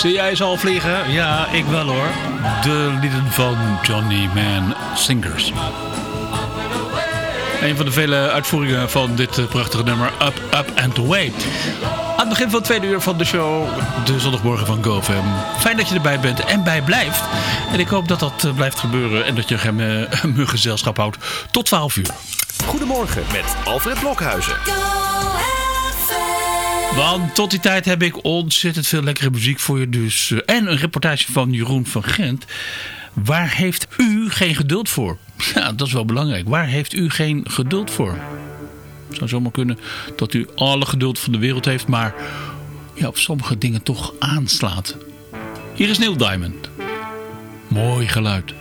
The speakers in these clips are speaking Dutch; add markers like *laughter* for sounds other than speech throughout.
Zie jij ze al vliegen? Ja, ik wel hoor. De lieden van Johnny Man Singers. Een van de vele uitvoeringen van dit eh, prachtige nummer Up, Up and Away. Aan het begin van het tweede uur van de show, de zondagmorgen van GoFam. Fijn dat je erbij bent en bij blijft. En ik hoop dat dat eh, blijft gebeuren en dat je hem *laughs* uh, gezelschap houdt tot 12 uur. Goedemorgen met Alfred Blokhuizen. Want tot die tijd heb ik ontzettend veel lekkere muziek voor je. Dus, eh, en een reportage van Jeroen van Gent. Waar heeft u geen geduld voor? *laughs* Ja, dat is wel belangrijk. Waar heeft u geen geduld voor? Het zou zomaar kunnen dat u alle geduld van de wereld heeft, maar ja, op sommige dingen toch aanslaat. Hier is Neil Diamond. Mooi geluid.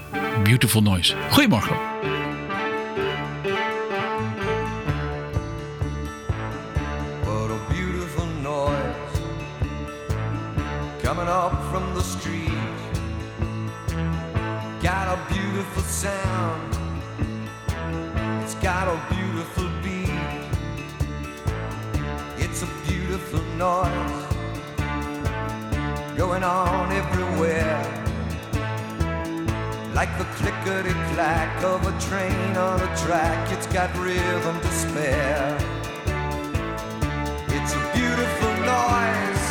Beautiful noise. Goedemorgen. Sound, it's got a beautiful beat. It's a beautiful noise going on everywhere. Like the clickety clack of a train on a track, it's got rhythm to spare. It's a beautiful noise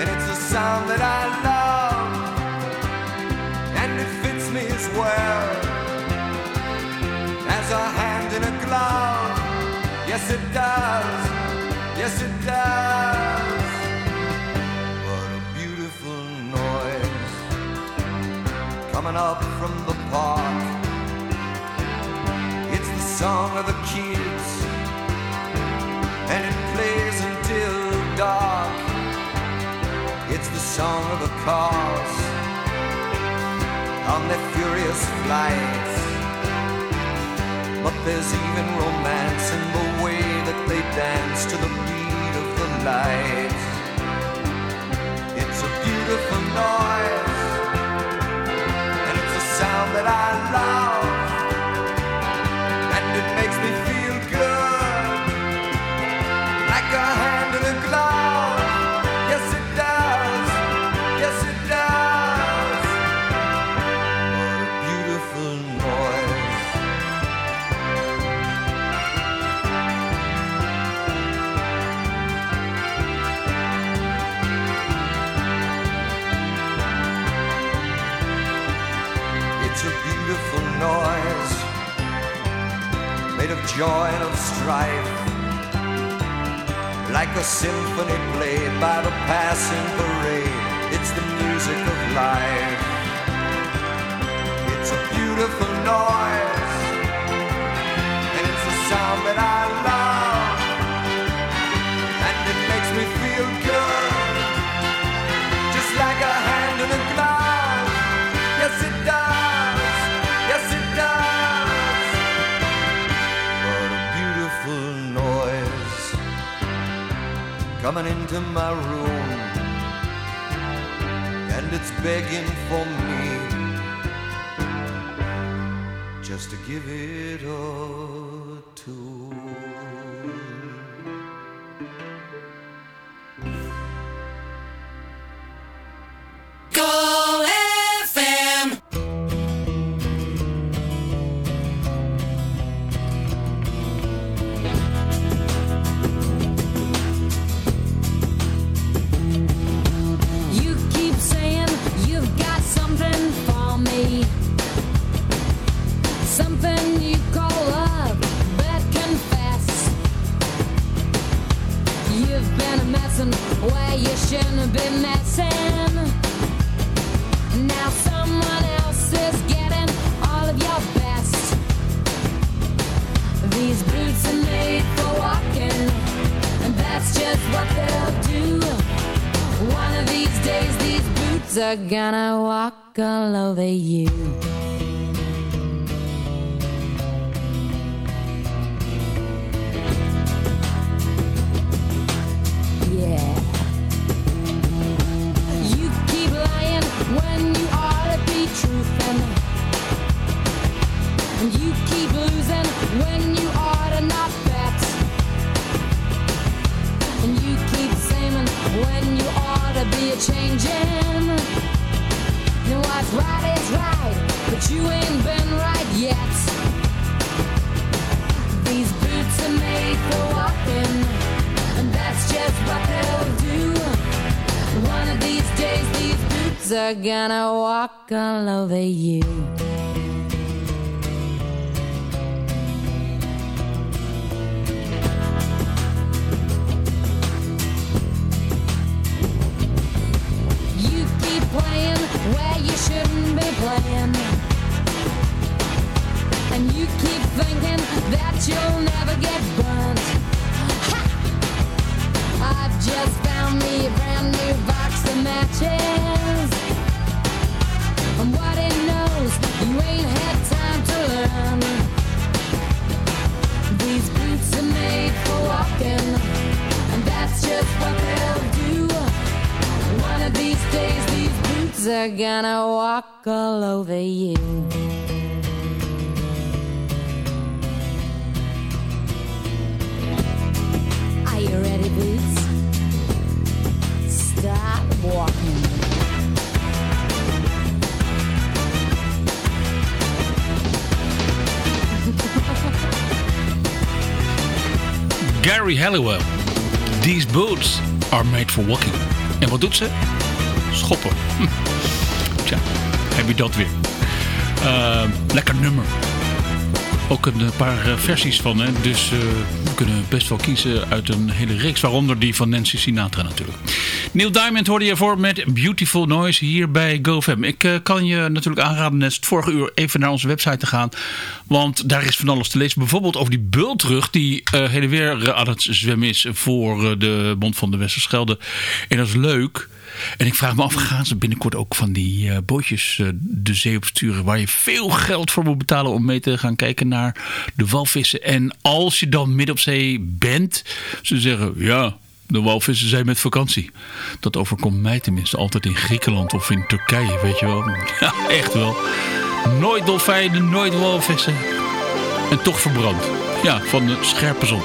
and it's a sound that I love, Yes, it does. Yes, it does. What a beautiful noise coming up from the park. It's the song of the kids, and it plays until dark. It's the song of the cars on their furious flights. But there's even romance in the way that they dance to the beat of the lights. It's a beautiful noise, and it's a sound that I love, joy of strife. Like a symphony played by the passing parade, it's the music of life. It's a beautiful noise, and it's a sound that I love, coming into my room, and it's begging for me just to give it a tune. Gonna gonna walk all over you. Are gonna walk all over you. Are you ready, boots? Start walking. Gary Halliwell. These boots are made for walking. En wat doet ze? Schoppen. Hm. Tja, heb je dat weer. Eh, lekker nummer. Ook een paar eh, versies van. Hè? Dus eh, we kunnen best wel kiezen uit een hele reeks. Waaronder die van Nancy Sinatra natuurlijk. Neil Diamond hoorde je voor met Beautiful Noise hier bij GoFam. Ik eh, kan je natuurlijk aanraden net het vorige uur even naar onze website te gaan. Want daar is van alles te lezen. Bijvoorbeeld over die bultrug die uh, heen en weer eh, aan het zwemmen is voor eh, de mond van de Westerschelde. En dat is leuk. En ik vraag me af, gaan ze binnenkort ook van die eh, bootjes eh, de zee op sturen... waar je veel geld voor moet betalen om mee te gaan kijken naar de walvissen. En als je dan midden op zee bent, ze zeggen... ja, de walvissen zijn met vakantie. Dat overkomt mij tenminste altijd in Griekenland of in Turkije, weet je wel. *laughs* Ja, echt wel. Nooit dolfijnen, nooit walvissen. En toch verbrand. Ja, van de scherpe zon.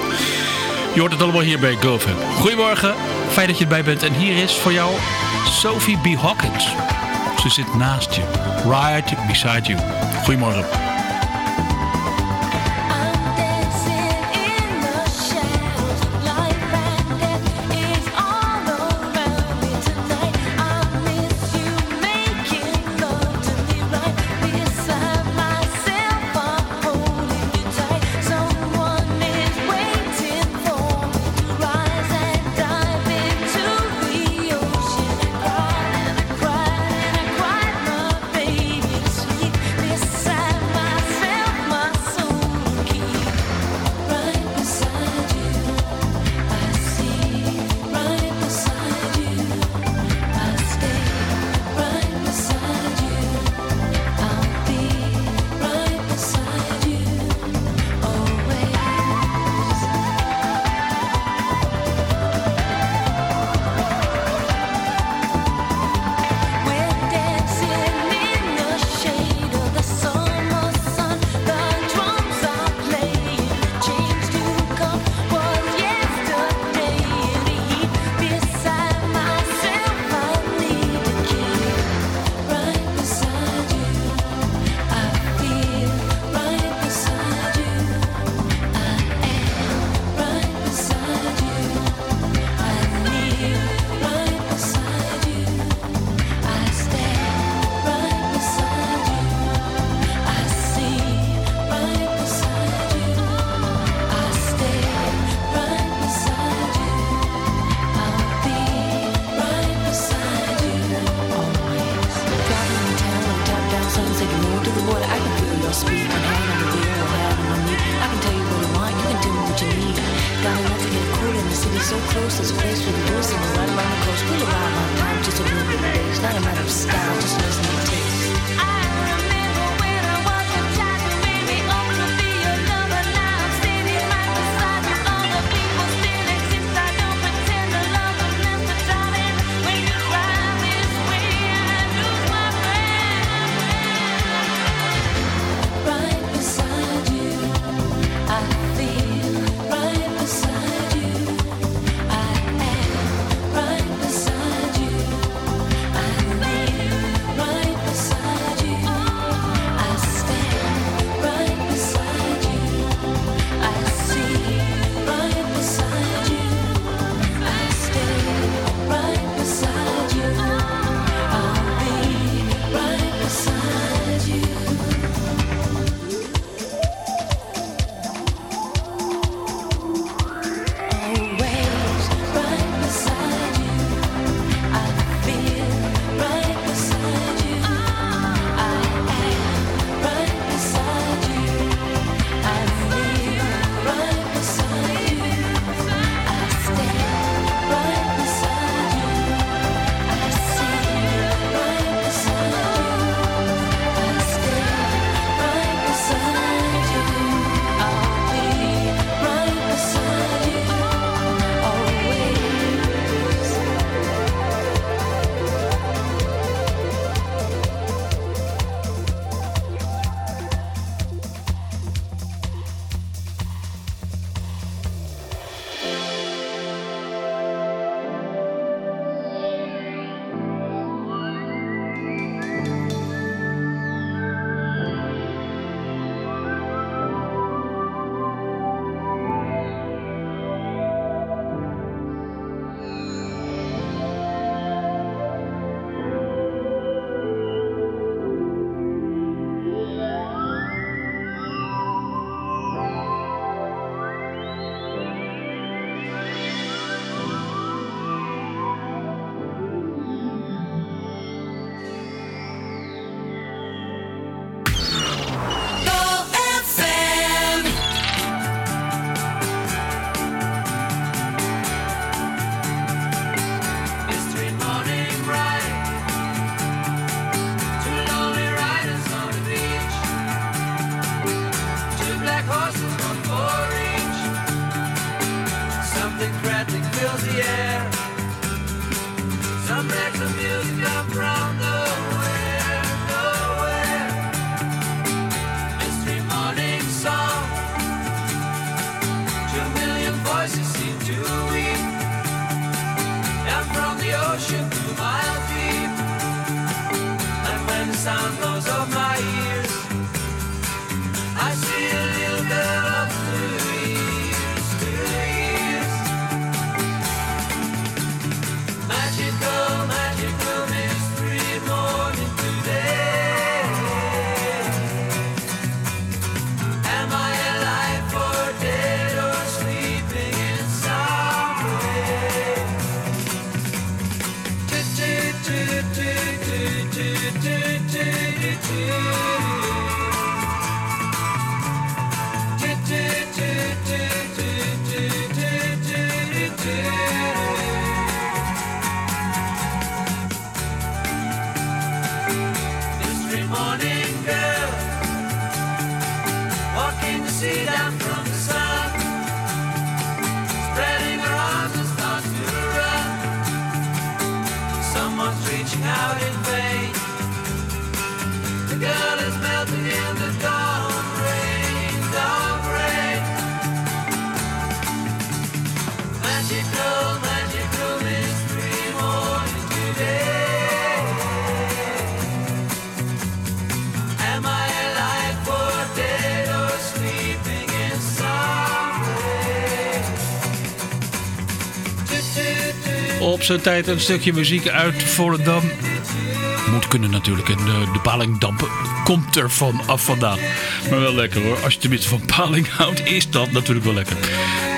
Je hoort het allemaal hier bij GoFam. Goedemorgen, fijn dat je erbij bent. En hier is voor jou Sophie B. Hawkins. Ze zit naast je. Right beside you. Goedemorgen. zijn tijd een stukje muziek uit Volendam. Moet kunnen natuurlijk. En de, de palingdamp komt er van af vandaan. Maar wel lekker hoor. Als je tenminste van paling houdt, is dat natuurlijk wel lekker.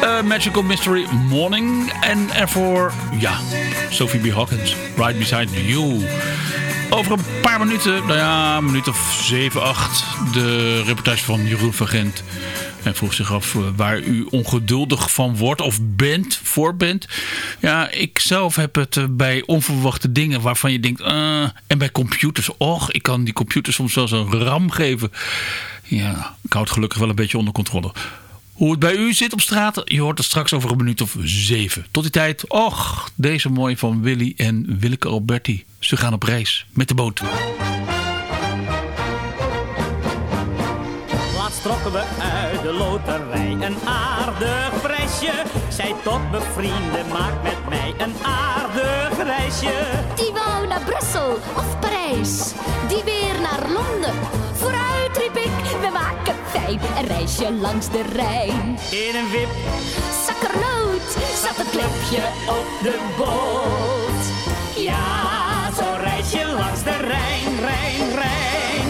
Eh, Magical Mystery Morning. En ervoor, ja, Sophie B. Hawkins. Right Beside You. Over een paar minuten, nou ja, een minuut of 7, 8, de reportage van Jeroen van Gent. en vroeg zich af eh, waar u ongeduldig van wordt of bent, voor bent. Ja, ik zelf heb het eh, bij onverwachte dingen waarvan je denkt... eh, en bij computers, och, ik kan die computers soms zelfs een ram geven. Ja, ik hou het gelukkig wel een beetje onder controle. Hoe het bij u zit op straat, je hoort het straks over een minuut of zeven. Tot die tijd, och, deze mooi van Willy en Willeke Alberti. Ze gaan op reis met de boot. Trokken we uit de loterij een aardig prijsje. Zij tot bevrienden, maak met mij een aardig reisje. Die wou naar Brussel of Parijs, die weer naar Londen. Vooruit riep ik, we maken fijn een reisje langs de Rijn. In een wip, Zakkernoot zat het klepje op de boot. ja, zo'n reisje langs de Rijn, Rijn, Rijn.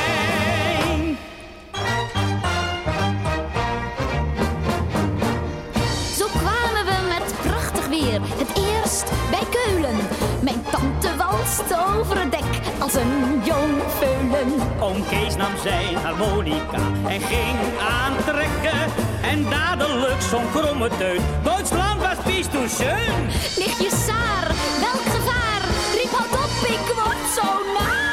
Mijn tante walst over het dek als een jong veulen. Oom Kees nam zijn harmonica en ging aantrekken. En dadelijk zo'n kromme teut. Duitsland was pies toen schön. Saar, welk gevaar? Riep houd op, ik word zo naar.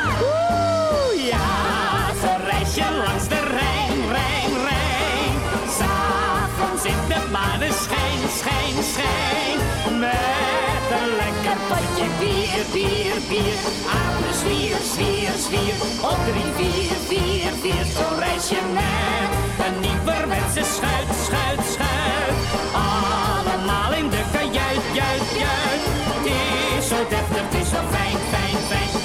Bier, bier. Aan de zwier, zwier, zwier. Op drie, vier, vier, vier. Zo'n reisje met een nieuwerwetse schuit, schuit, schuit. Allemaal in de kajuit, juit, juit. Het is zo deftig, het is zo fijn, fijn, fijn.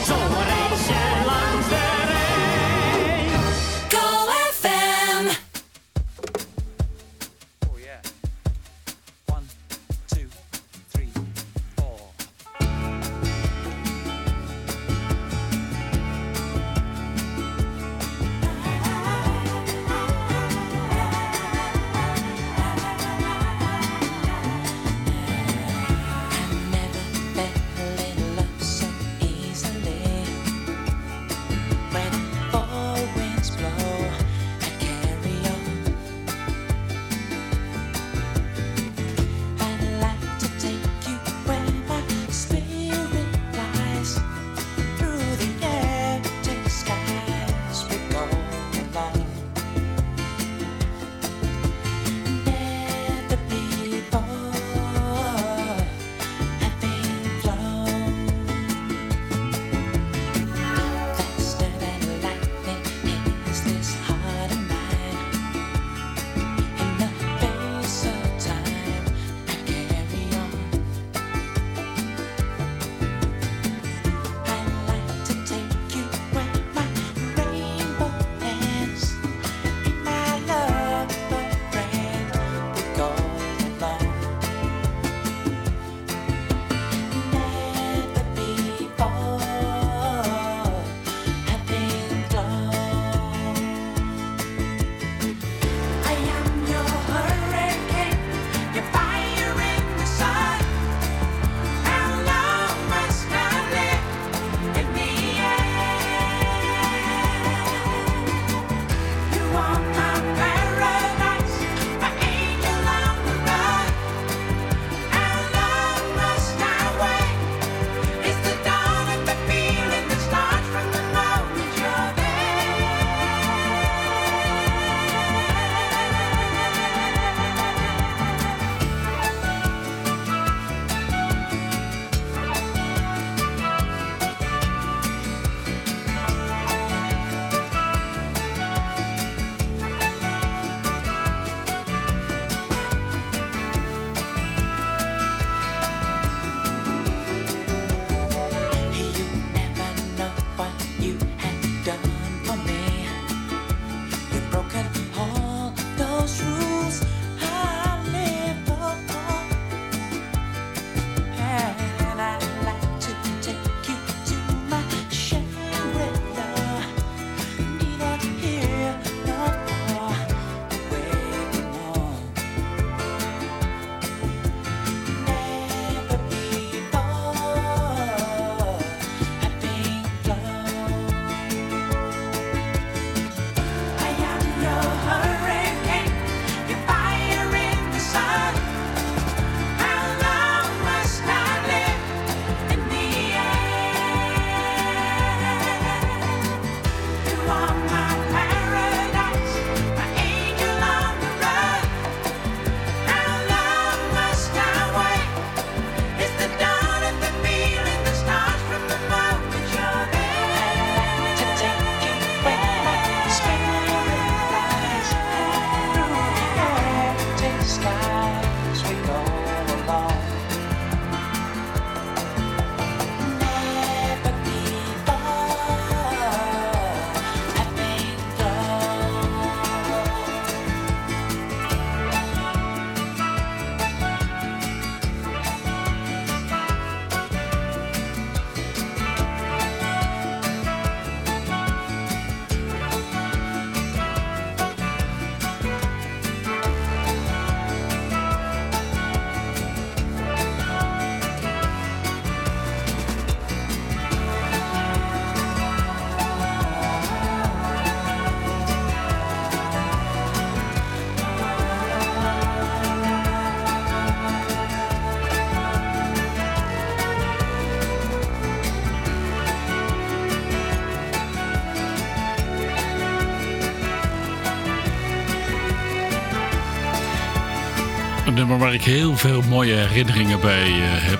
Waar ik heel veel mooie herinneringen bij eh, heb.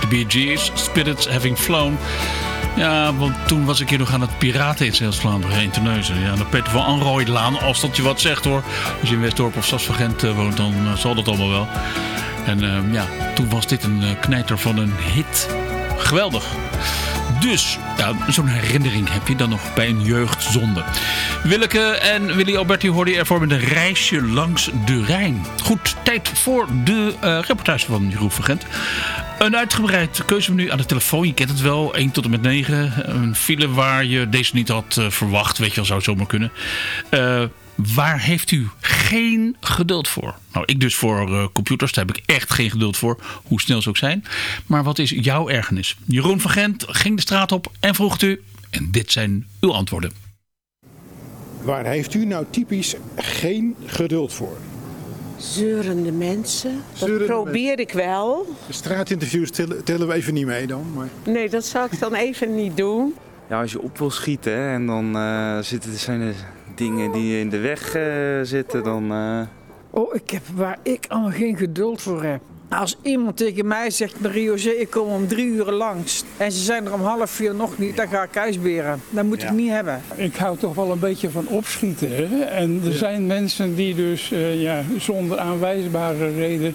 De Bee Gees, Spirits Having Flown. Ja, want toen was ik hier nog aan het piraten in Zeeuws-Vlaanderen, in Terneuzen. Ja, de Peter van Anrooidlaan, als dat je wat zegt hoor. Als je in Westdorp of Stadsvergent eh, woont, dan eh, zal dat allemaal wel. En eh, ja, toen was dit een knijter van een hit. Geweldig. Dus, zo'n herinnering heb je dan nog bij een jeugdzonde. Willeke en Willy Alberti hoorden ervoor met een reisje langs de Rijn. Goed, tijd voor de eh, reportage van Jeroen van Gent. Een uitgebreid keuzemenu aan de telefoon. Je kent het wel, 1 tot en met 9. Een file waar je deze niet had eh, verwacht. Weet je wel, zou het zomaar kunnen. Eh, waar heeft u geen geduld voor? Nou, ik dus voor computers. Daar heb ik echt geen geduld voor. Hoe snel ze ook zijn. Maar wat is jouw ergernis? Jeroen van Gent ging de straat op en vroeg u. En dit zijn uw antwoorden. Waar heeft u nou typisch geen geduld voor? Zeurende mensen. Dat Zeurende probeer ik wel. De straatinterviews tellen, tellen we even niet mee dan. Maar... Nee, dat zou ik dan even niet doen. Ja, als je op wil schieten hè, en dan eh, zitten, zijn er dingen die in de weg eh, zitten, dan... eh, Oh, ik heb waar ik al geen geduld voor heb. Als iemand tegen mij zegt, Mario ik kom om drie uur langs. En ze zijn er om half vier nog niet, dan ga ik huisberen. Dat moet ik niet hebben. Ik hou toch wel een beetje van opschieten. Hè? En er zijn mensen die dus eh, ja, zonder aanwijsbare reden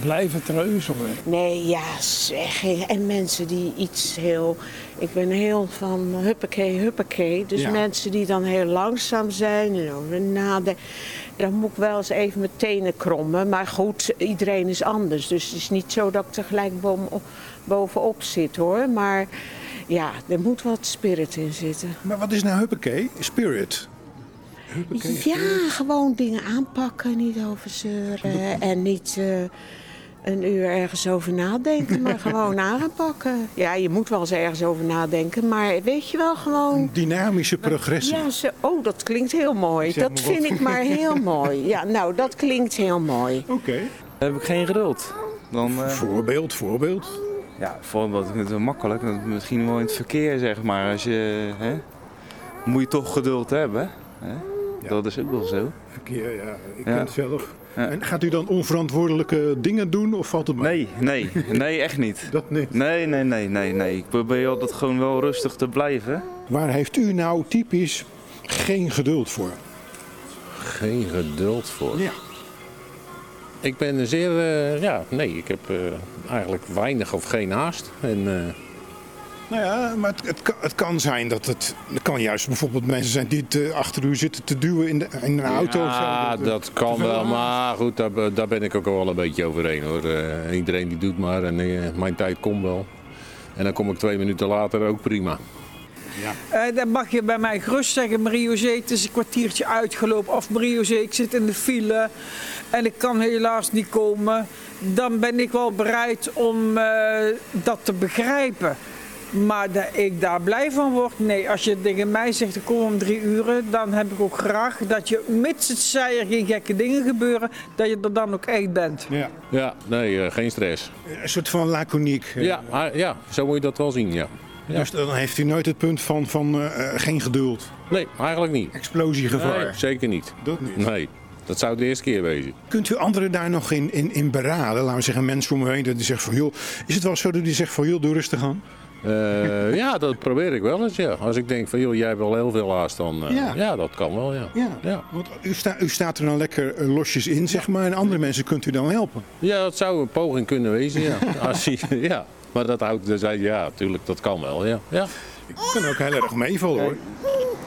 blijven treuzelen. Nee, ja, zeg. En mensen die iets heel... Ik ben heel van huppakee, huppakee. Dus Ja. mensen die dan heel langzaam zijn en over nadenken. Dan moet ik wel eens even mijn tenen krommen. Maar goed, iedereen is anders. Dus het is niet zo dat ik gelijk boven- bovenop zit hoor. Maar ja, er moet wat spirit in zitten. maar wat is nou huppakee? Spirit. Huppakee, Ja, gewoon dingen aanpakken, niet over zeuren en niet eh, een uur ergens over nadenken, maar *laughs* gewoon aanpakken. Ja, je moet wel eens ergens over nadenken, maar weet je wel, gewoon... Dynamische progressie. Ja, ze, oh, dat klinkt heel mooi. Zeg Dat wat. vind ik maar heel *laughs* mooi. Ja, nou, dat klinkt heel mooi. Oké. Dan heb ik geen geduld. Dan, eh, Voorbeeld, voorbeeld. ja, bijvoorbeeld, het is wel makkelijk, dat misschien wel in het verkeer zeg maar. Als je, hè, moet je toch geduld hebben. Hè? Dat is ook wel zo. Verkeer, ja. Ik Ja. ken het zelf. En gaat u dan onverantwoordelijke dingen doen of valt het mee? Nee, nee, nee, echt niet. Dat niet. Nee, nee, nee, nee, nee. Ik probeer altijd gewoon wel rustig te blijven. Waar heeft u nou typisch geen geduld voor? Geen geduld voor. Ja. Ik ben een zeer, eh, ja, nee, ik heb eh, eigenlijk weinig of geen haast. En, eh, Nou ja, maar het, het, kan, het kan zijn dat het... Het kan juist bijvoorbeeld mensen zijn die eh, achter u zitten te duwen in, de, in een auto. of zo. ja, eh, dat kan wel, maar goed, daar, daar ben ik ook wel een beetje overheen hoor. Eh, iedereen die doet maar en eh, mijn tijd komt wel. En dan kom ik twee minuten later ook prima. Eh, dan mag je bij mij gerust zeggen, Mario Zee, het is een kwartiertje uitgelopen. Of Mario Zee, ik zit in de file en ik kan helaas niet komen. Dan ben ik wel bereid om eh, dat te begrijpen. Maar dat ik daar blij van word, nee. Als je tegen mij zegt, ik kom om drie uren, dan heb ik ook graag dat je, mits het zij er geen gekke dingen gebeuren, dat je er dan ook echt bent. Ja. Ja, nee, eh, geen stress. Een soort van laconiek. eh. Ja, ah, ja, zo moet je dat wel zien, ja. ja. Dus dan heeft u nooit het punt van, van eh, geen geduld. Nee, eigenlijk niet. Explosiegevaar. Nee, zeker niet. Dat niet. Nee, dat zou de eerste keer wezen. Kunt u anderen daar nog in, in, in beraden? Laten we zeggen, mensen om me heen, dat die zeggen van joh, is het wel zo dat die zegt van joh, doe rustig aan? Eh, ja, dat probeer ik wel eens, ja. Als ik denk van, joh, jij hebt wel heel veel haast, dan... eh, Ja. ja. dat kan wel, ja. Ja, Ja. want u, sta, u staat er dan lekker eh, losjes in, zeg maar. En andere mensen kunt u dan helpen. Ja, dat zou een poging kunnen wezen, ja. *laughs* Als je, ja. Maar dat houdt, dus, ja, natuurlijk, dat kan wel, ja. ja. Ik kan ook heel erg meevallen hoor.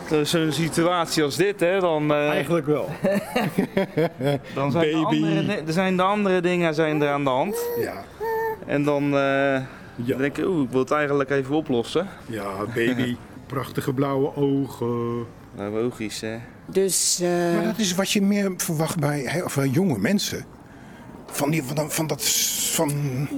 Dus Zo'n situatie als dit, hè, dan, eh, Eigenlijk wel. *laughs* dan zijn, de Baby. andere, di- er zijn de andere dingen zijn er aan de hand. Ja, En dan Ja. denk ik, oeh, ik wil het eigenlijk even oplossen. ja baby. *laughs* Prachtige blauwe ogen. Nou, logisch, hè. Dus eh, Maar dat is wat je meer verwacht bij hè, of, jonge mensen. Van, die, van, van dat... Van,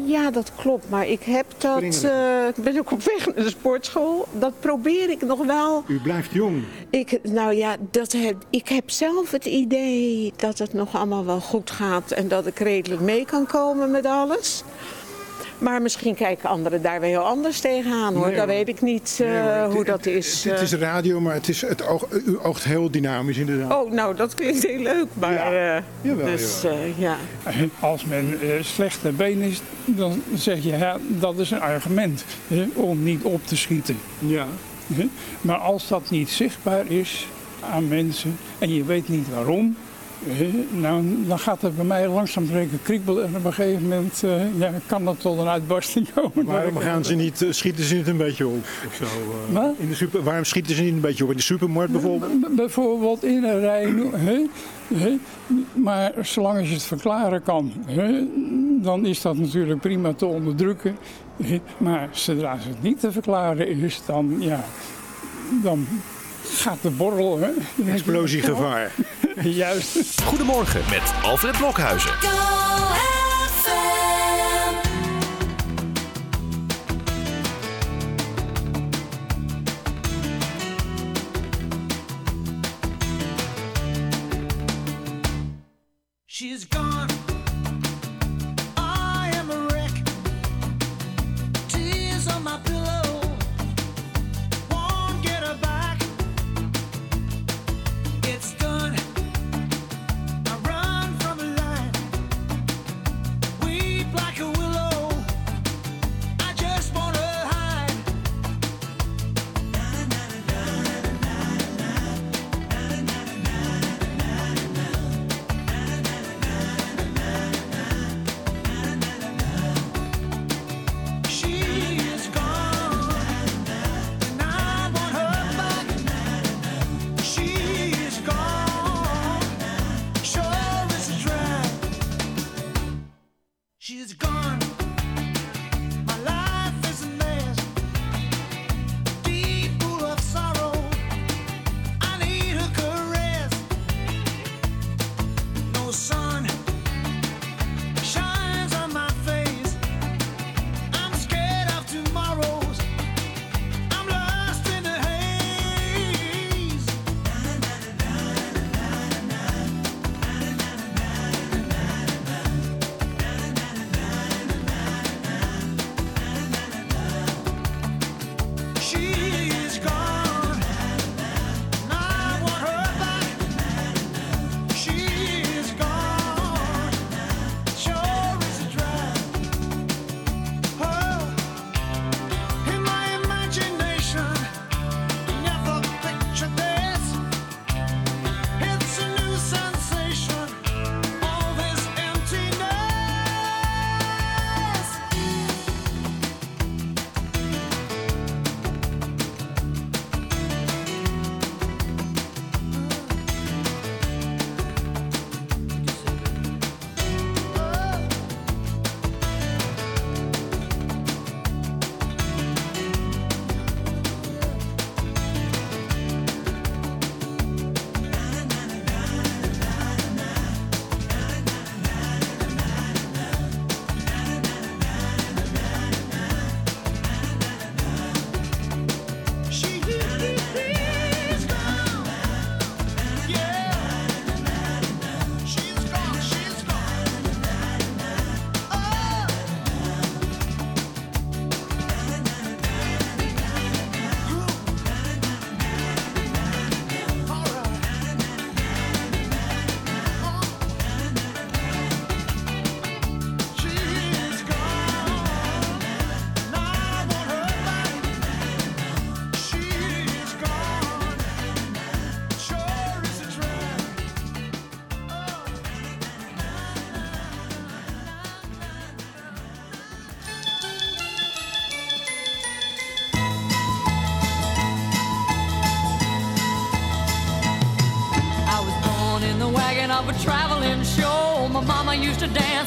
ja, dat klopt. Maar ik heb dat. eh, ik ben ook op weg naar de sportschool. Dat probeer ik nog wel. u blijft jong. Ik, nou ja, dat heb, ik heb zelf het idee dat het nog allemaal wel goed gaat en dat ik redelijk mee kan komen met alles. Maar misschien kijken anderen daar weer heel anders tegenaan hoor. Nee, dat weet ik niet eh, Nee, hoor, het- hoe dat is. Het, is eh. radio, maar het is, het oog, u oogt heel dynamisch inderdaad. Oh, nou dat klinkt heel leuk. Maar, eh, Jawel, dus, jawel. eh, ja. Als men eh, slecht ter been is, dan zeg je ja, dat is een argument hè, om niet op te schieten. Ja. Maar als dat niet zichtbaar is aan mensen en je weet niet waarom, nou, dan gaat het bij mij langzaam zeker kriebelen en op een gegeven moment eh, ja, kan dat tot een uitbarsting komen. Waarom gaan ze niet, eh, schieten ze niet een beetje op? Of zo, eh, in de super, waarom schieten ze niet een beetje op? In de supermarkt bijvoorbeeld? B- Bijvoorbeeld in een rij, hè, hè, maar zolang je het verklaren kan, hè, dan is dat natuurlijk prima te onderdrukken. Maar zodra het niet te verklaren is, dan, ja, dan gaat de borrel. Hè. Explosiegevaar. *laughs* Juist. Goedemorgen met Alfred Blokhuizen. She's gone.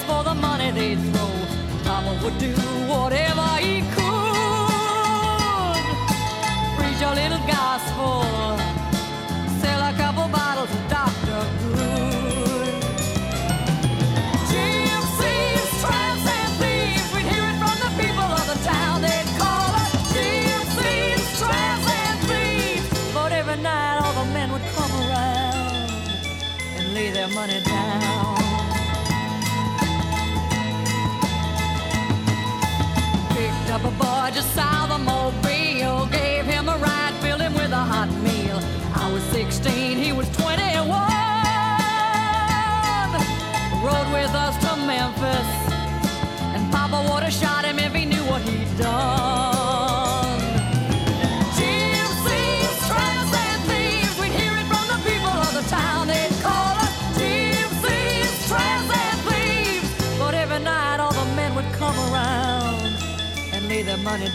For the money they'd throw. Mama would do whatever he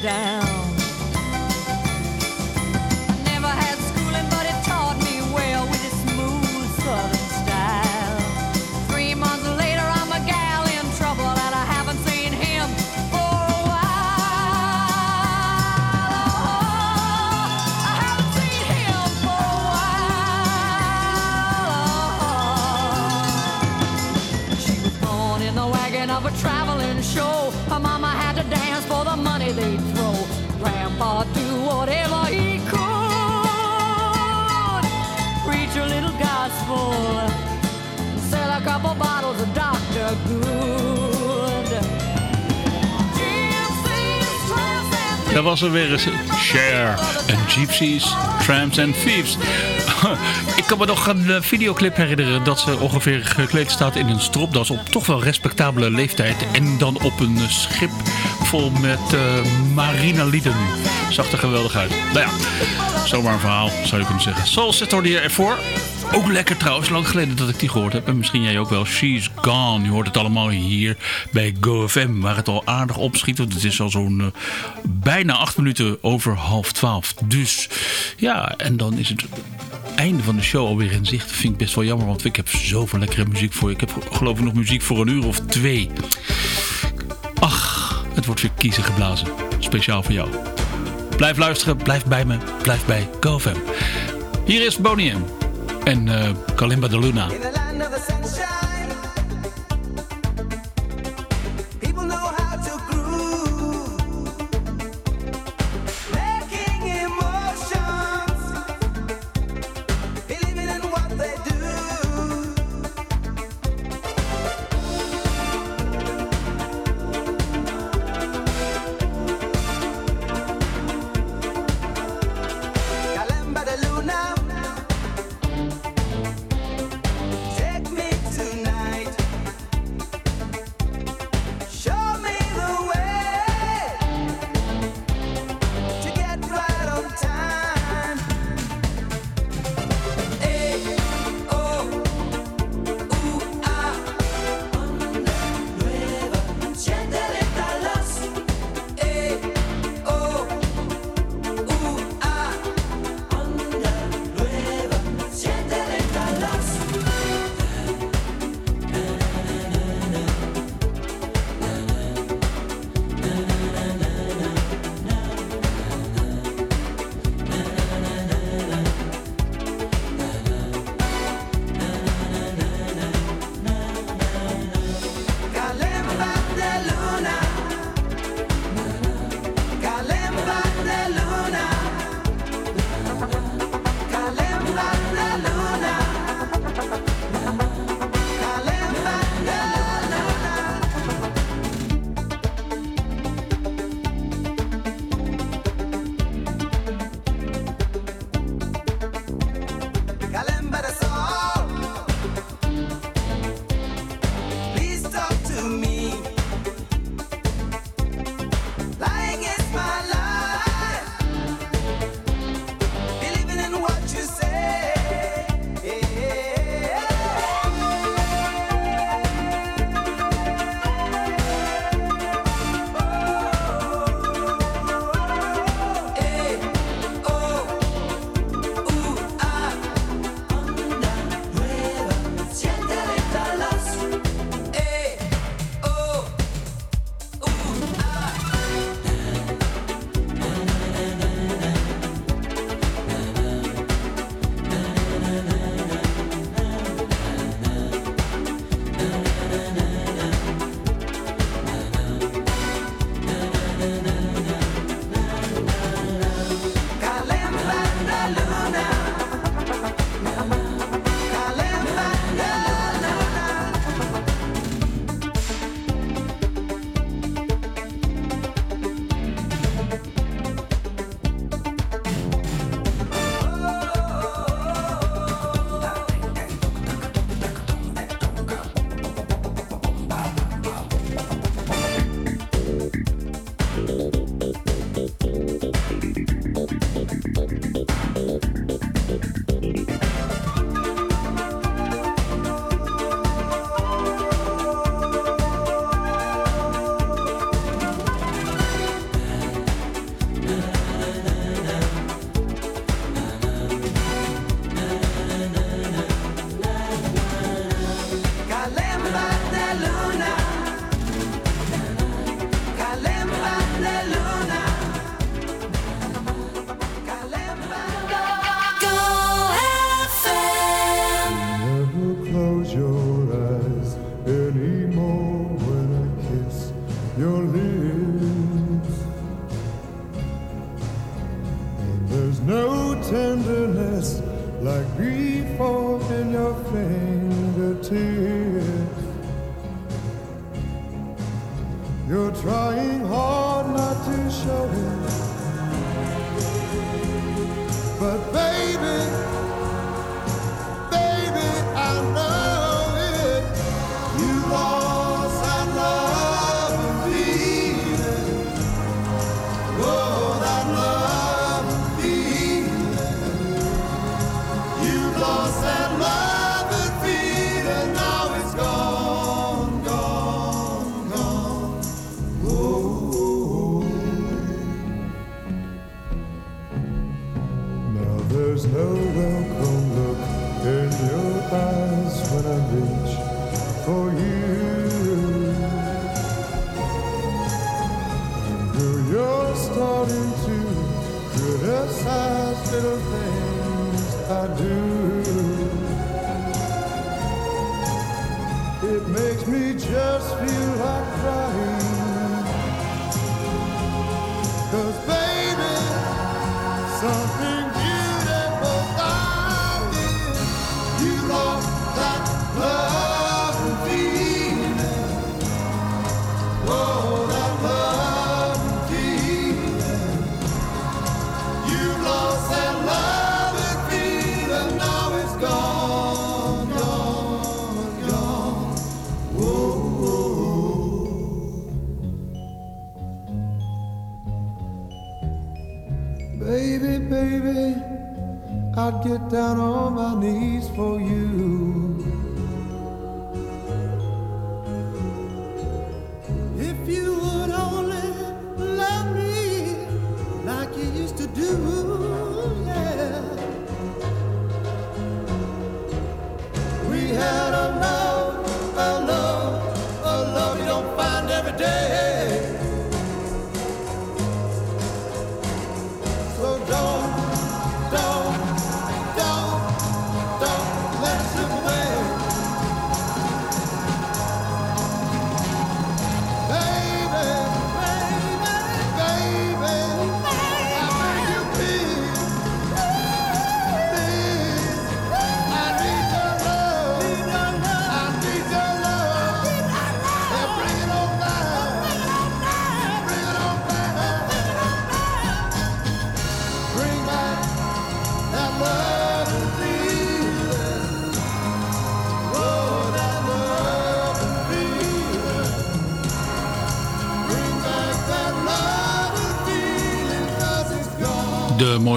down. Daar was er weer eens. Share en Gypsies, Tramps en Thieves. *laughs* Ik kan me nog een eh, videoclip herinneren dat ze ongeveer gekleed staat in een stropdas op toch wel respectabele leeftijd. En dan op een schip vol met eh marinelieden. Zag er geweldig uit. Nou ja, zomaar een verhaal zou je kunnen zeggen. Soul Set hoorde je ervoor. Ook lekker trouwens, lang geleden dat ik die gehoord heb. En misschien jij ook wel. She's Gone. Je hoort het allemaal hier bij GoFM. Waar het al aardig opschiet. Want het is al zo'n eh, bijna acht minuten over half twaalf. Dus ja, en dan is het einde van de show alweer in zicht. Dat vind ik best wel jammer. Want ik heb zoveel lekkere muziek voor je. Ik heb geloof ik nog muziek voor een uur of twee. Ach, het wordt weer kiezen geblazen. Speciaal voor jou. Blijf luisteren, blijf bij me, blijf bij GoFM. Hier is Boney M. En eh Kalimba de Luna.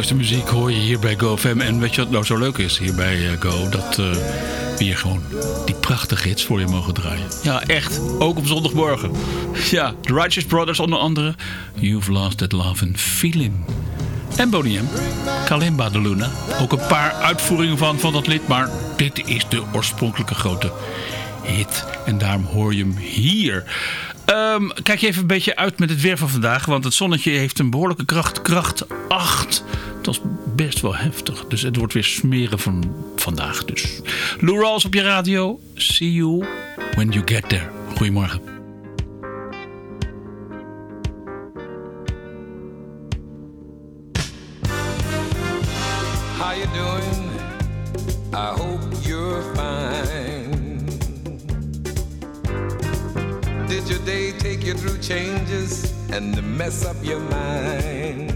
Mooiste muziek hoor je hier bij GoFM. En weet je wat nou zo leuk is hier bij eh, Go? Dat eh, we hier gewoon die prachtige hits voor je mogen draaien. Ja, echt. Ook op zondagmorgen. *laughs* Ja, The Righteous Brothers onder andere. You've Lost That Love and Feeling. En Boney M. Kalimba de Luna. Ook een paar uitvoeringen van, van dat lied. Maar dit is de oorspronkelijke grote hit. En daarom hoor je hem hier. Ehm, kijk je even een beetje uit met het weer van vandaag. Want het zonnetje heeft een behoorlijke kracht. Kracht 8. Dat is best wel heftig. Dus het wordt weer smeren van vandaag. Dus Lou Rawls op je radio. See you when you get there. Goedemorgen. How you doing? I hope you're fine. Did your day take you through changes and mess up your mind?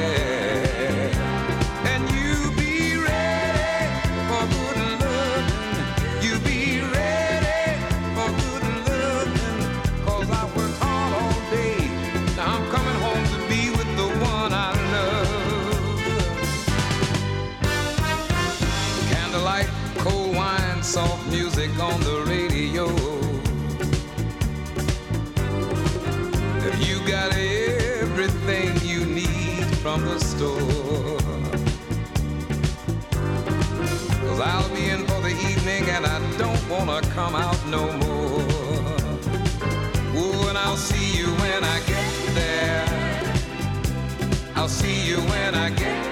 Come out no more. Oh, and I'll see you when I get there. I'll see you when I get there.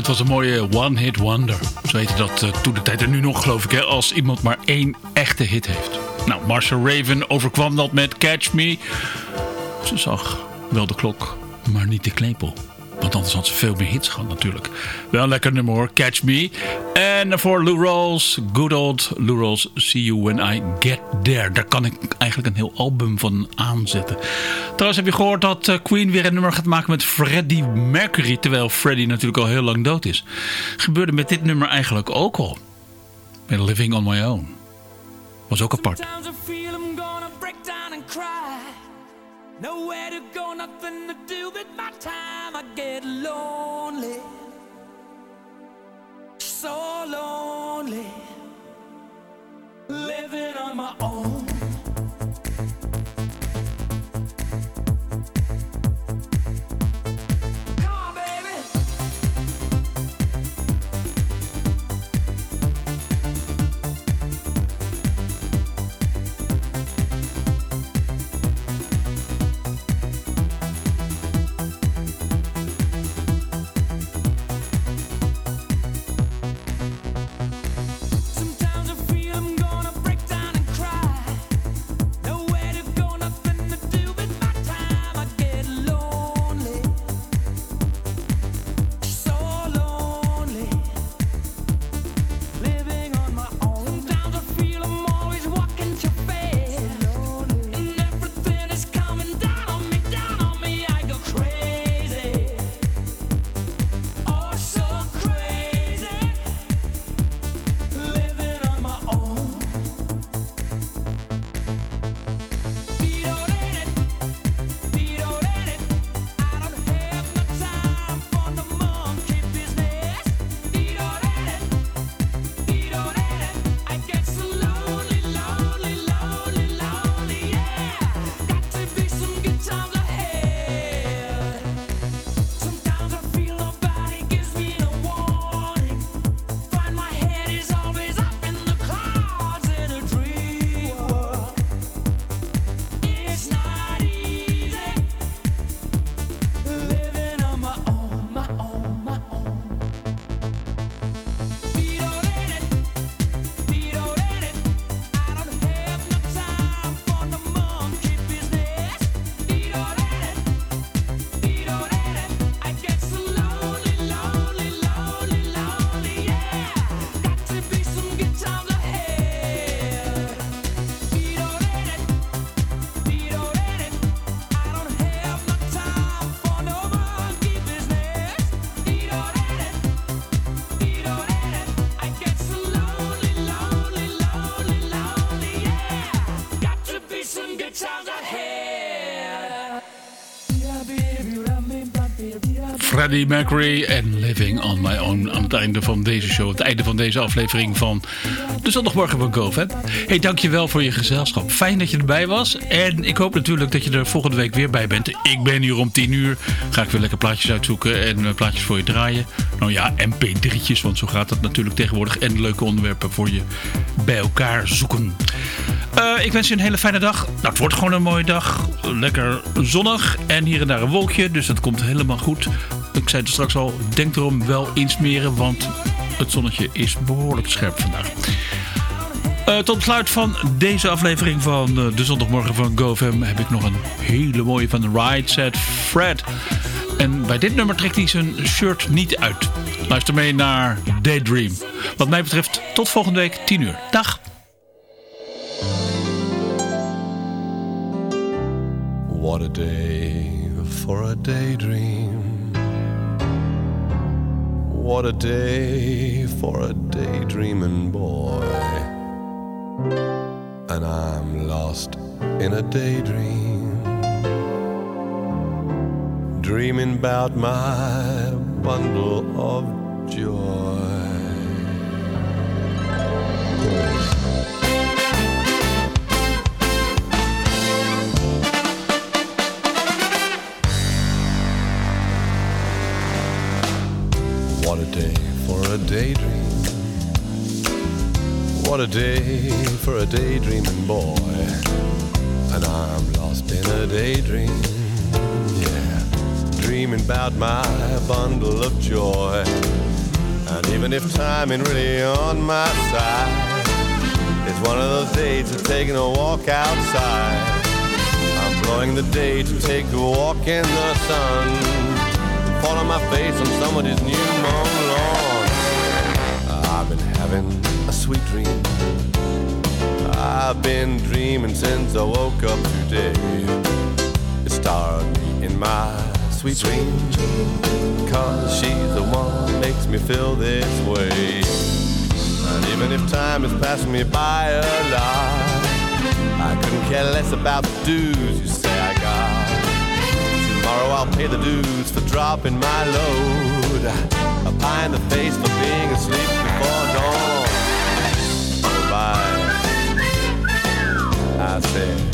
Het was een mooie one-hit wonder. Zo heette dat uh, toen de tijd. En nu nog geloof ik, hè, als iemand maar één echte hit heeft. Nou, Marshall Raven overkwam dat met Catch Me. Ze zag wel de klok, maar niet de klepel. Want anders had ze veel meer hits gehad natuurlijk. Wel lekker nummer hoor, Catch Me. En voor Lou Rawls, good old Lou Rawls, See You When I Get There. Daar kan ik eigenlijk een heel album van aanzetten. Trouwens heb je gehoord dat eh, Queen weer een nummer gaat maken met Freddie Mercury. Terwijl Freddie natuurlijk al heel lang dood is. Gebeurde met dit nummer eigenlijk ook al. Met Living On My Own. Was ook apart. lonely, so lonely, living on my own. Freddie Mercury en Living on My Own aan het einde van deze show. Het einde van deze aflevering van de zondagmorgen van GoFam. Hey, dankjewel voor je gezelschap. Fijn dat je erbij was. En ik hoop natuurlijk dat je er volgende week weer bij bent. Ik ben hier om 10 uur. Ga ik weer lekker plaatjes uitzoeken en eh, plaatjes voor je draaien. Nou ja, mp3'tjes, want zo gaat het natuurlijk tegenwoordig. En leuke onderwerpen voor je bij elkaar zoeken. Eh, ik wens je een hele fijne dag. Nou, het wordt gewoon een mooie dag. Lekker zonnig en hier en daar een wolkje. Dus dat komt helemaal goed. Ik zei het straks al, denk erom wel insmeren. Want het zonnetje is behoorlijk scherp vandaag. Eh, tot besluit van deze aflevering van eh, de zondagmorgen van GoFam heb ik nog een hele mooie van de Right Set Fred. En bij dit nummer trekt hij zijn shirt niet uit. Luister mee naar Daydream. Wat mij betreft tot volgende week 10 uur. Dag! What a day for a daydream. What a day for a daydreaming boy. And I'm lost in a daydream. Dreaming about my bundle of joy. Daydream. What a day for a daydreaming boy. And I'm lost in a daydream. Yeah, dreaming about my bundle of joy. And even if time ain't really on my side, it's one of those days of taking a walk outside. I'm blowing the day to take a walk in the sun fall on my face on somebody's new been having a sweet dream. I've been dreaming since I woke up today. It started in my sweet dream. Cause she's the one that makes me feel this way. And even if time is passing me by a lot, I couldn't care less about the dues you say I got. Tomorrow I'll pay the dues for dropping my load pie in the face for being asleep before dawn. Goodbye, I said.